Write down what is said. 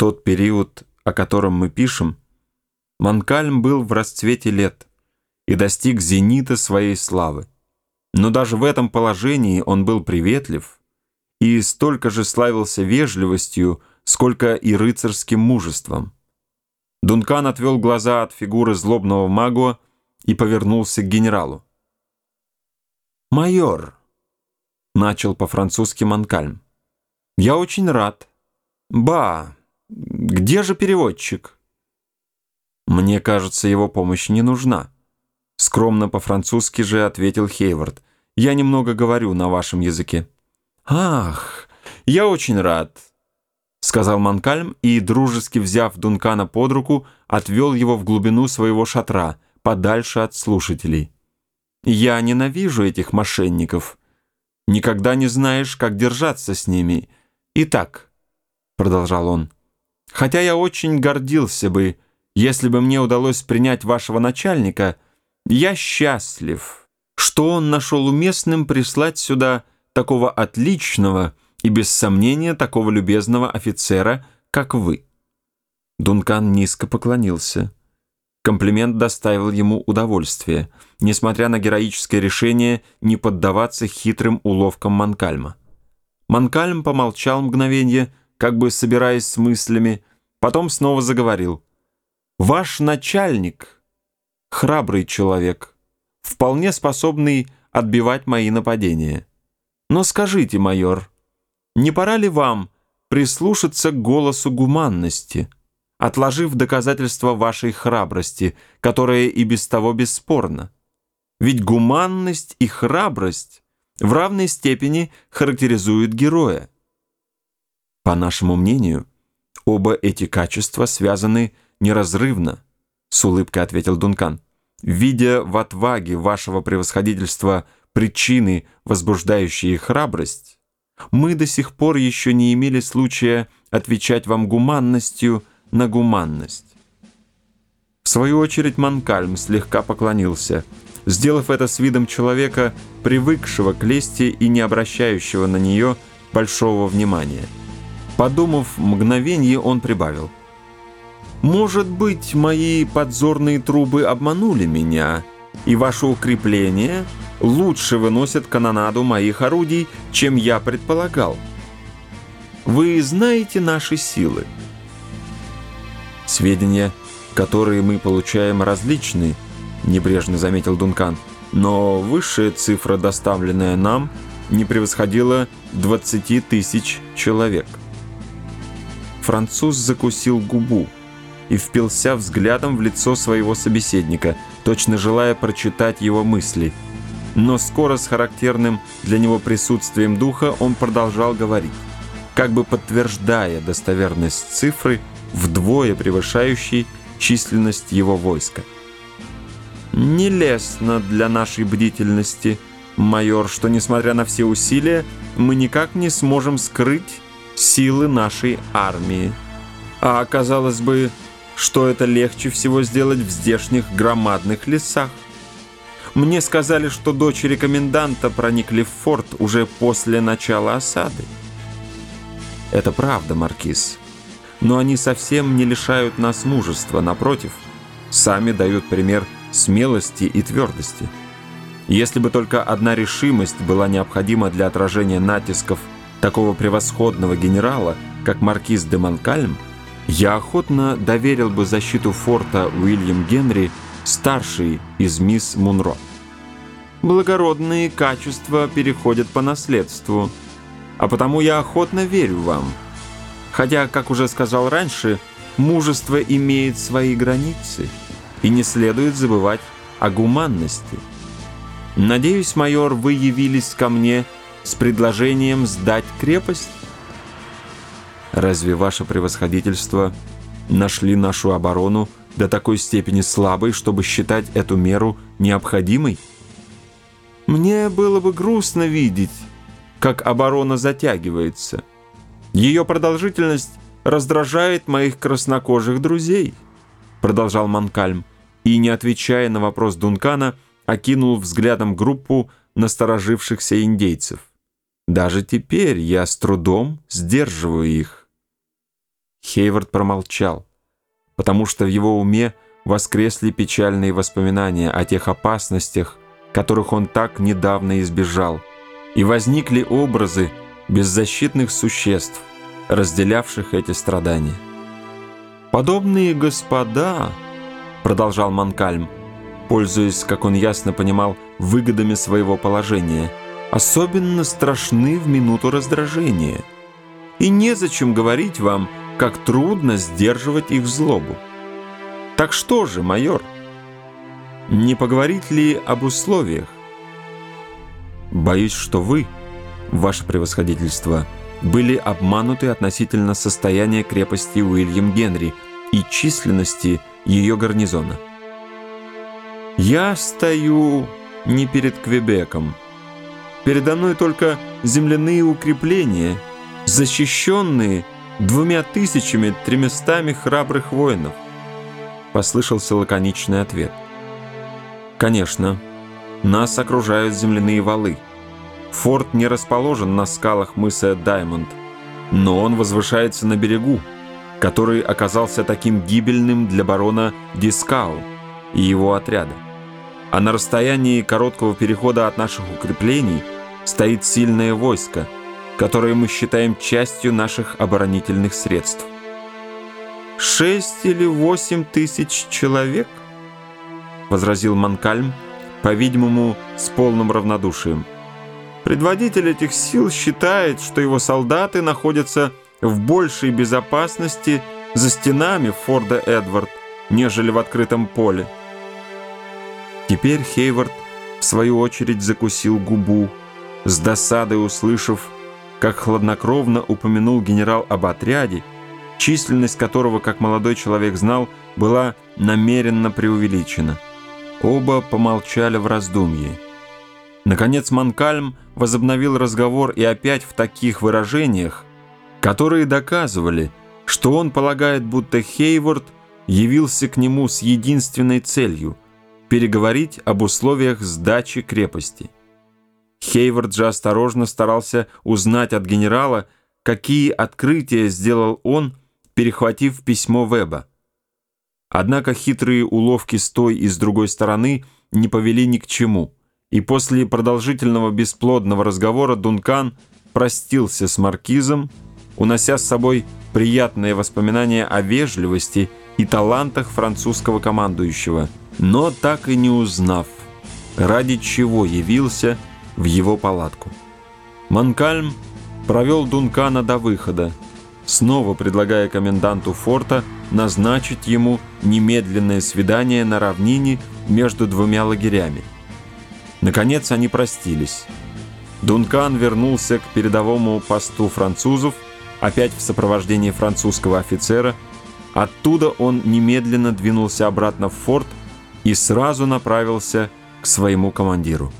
тот период, о котором мы пишем, Манкальм был в расцвете лет и достиг зенита своей славы. Но даже в этом положении он был приветлив и столько же славился вежливостью, сколько и рыцарским мужеством. Дункан отвел глаза от фигуры злобного магуа и повернулся к генералу. «Майор», — начал по-французски Манкальм, — «я очень рад. Ба, где же переводчик?» «Мне кажется, его помощь не нужна», — скромно по-французски же ответил Хейвард. «Я немного говорю на вашем языке». «Ах, я очень рад», — сказал Манкальм и, дружески взяв Дункана под руку, отвел его в глубину своего шатра, подальше от слушателей. «Я ненавижу этих мошенников. Никогда не знаешь, как держаться с ними. Итак», — продолжал он, — «хотя я очень гордился бы, если бы мне удалось принять вашего начальника, я счастлив, что он нашел уместным прислать сюда такого отличного, — и без сомнения такого любезного офицера, как вы». Дункан низко поклонился. Комплимент доставил ему удовольствие, несмотря на героическое решение не поддаваться хитрым уловкам Манкальма. Манкальм помолчал мгновение, как бы собираясь с мыслями, потом снова заговорил. «Ваш начальник — храбрый человек, вполне способный отбивать мои нападения. Но скажите, майор, не пора ли вам прислушаться к голосу гуманности, отложив доказательства вашей храбрости, которая и без того бесспорна? Ведь гуманность и храбрость в равной степени характеризуют героя. По нашему мнению, оба эти качества связаны неразрывно, с улыбкой ответил Дункан. Видя в отваге вашего превосходительства причины, возбуждающие храбрость, мы до сих пор еще не имели случая отвечать вам гуманностью на гуманность. В свою очередь Манкальм слегка поклонился, сделав это с видом человека, привыкшего к лести и не обращающего на нее большого внимания. Подумав мгновенье, он прибавил. «Может быть, мои подзорные трубы обманули меня, и ваше укрепление — лучше выносят канонаду моих орудий, чем я предполагал. Вы знаете наши силы. Сведения, которые мы получаем, различны, небрежно заметил Дункан, но высшая цифра, доставленная нам, не превосходила 20 тысяч человек. Француз закусил губу и впился взглядом в лицо своего собеседника, точно желая прочитать его мысли – но скоро с характерным для него присутствием духа он продолжал говорить, как бы подтверждая достоверность цифры, вдвое превышающей численность его войска. «Нелестно для нашей бдительности, майор, что, несмотря на все усилия, мы никак не сможем скрыть силы нашей армии. А оказалось бы, что это легче всего сделать в здешних громадных лесах. Мне сказали, что дочери коменданта проникли в форт уже после начала осады. Это правда, Маркиз. Но они совсем не лишают нас мужества, напротив, сами дают пример смелости и твердости. Если бы только одна решимость была необходима для отражения натисков такого превосходного генерала, как маркиз де Монкальм, я охотно доверил бы защиту форта Уильям Генри старший из мисс Мунро. Благородные качества переходят по наследству, а потому я охотно верю вам. Хотя, как уже сказал раньше, мужество имеет свои границы, и не следует забывать о гуманности. Надеюсь, майор, вы явились ко мне с предложением сдать крепость? Разве ваше превосходительство нашли нашу оборону до такой степени слабой, чтобы считать эту меру необходимой? Мне было бы грустно видеть, как оборона затягивается. Ее продолжительность раздражает моих краснокожих друзей, продолжал Манкальм, и, не отвечая на вопрос Дункана, окинул взглядом группу насторожившихся индейцев. Даже теперь я с трудом сдерживаю их. Хейвард промолчал, потому что в его уме воскресли печальные воспоминания о тех опасностях, которых он так недавно избежал, и возникли образы беззащитных существ, разделявших эти страдания. «Подобные господа», — продолжал Манкальм, пользуясь, как он ясно понимал, выгодами своего положения, особенно страшны в минуту раздражения. И незачем говорить вам, как трудно сдерживать их злобу. Так что же, майор, не поговорить ли об условиях? Боюсь, что вы, ваше превосходительство, были обмануты относительно состояния крепости Уильям Генри и численности ее гарнизона. Я стою не перед Квебеком. Передо мной только земляные укрепления, защищенные двумя тысячами тремястами храбрых воинов. Послышался лаконичный ответ. Конечно, нас окружают земляные валы. Форт не расположен на скалах мыса Даймонд, но он возвышается на берегу, который оказался таким гибельным для барона Дискау и его отряда. А на расстоянии короткого перехода от наших укреплений стоит сильное войско, которое мы считаем частью наших оборонительных средств. «Шесть или восемь тысяч человек?» — возразил Манкальм, по-видимому, с полным равнодушием. «Предводитель этих сил считает, что его солдаты находятся в большей безопасности за стенами Форда Эдвард, нежели в открытом поле. Теперь Хейвард в свою очередь закусил губу, с досадой услышав, как хладнокровно упомянул генерал об отряде, численность которого, как молодой человек знал, была намеренно преувеличена. Оба помолчали в раздумье. Наконец Манкальм возобновил разговор и опять в таких выражениях, которые доказывали, что он полагает, будто Хейворд явился к нему с единственной целью – переговорить об условиях сдачи крепости. Хейворд же осторожно старался узнать от генерала, какие открытия сделал он, перехватив письмо Веба. Однако хитрые уловки с той и с другой стороны не повели ни к чему, и после продолжительного бесплодного разговора Дункан простился с маркизом, унося с собой приятные воспоминания о вежливости и талантах французского командующего, но так и не узнав, ради чего явился в его палатку. Манкальм провел Дункана до выхода, снова предлагая коменданту форта назначить ему немедленное свидание на равнине между двумя лагерями. Наконец они простились. Дункан вернулся к передовому посту французов, опять в сопровождении французского офицера. Оттуда он немедленно двинулся обратно в форт и сразу направился к своему командиру.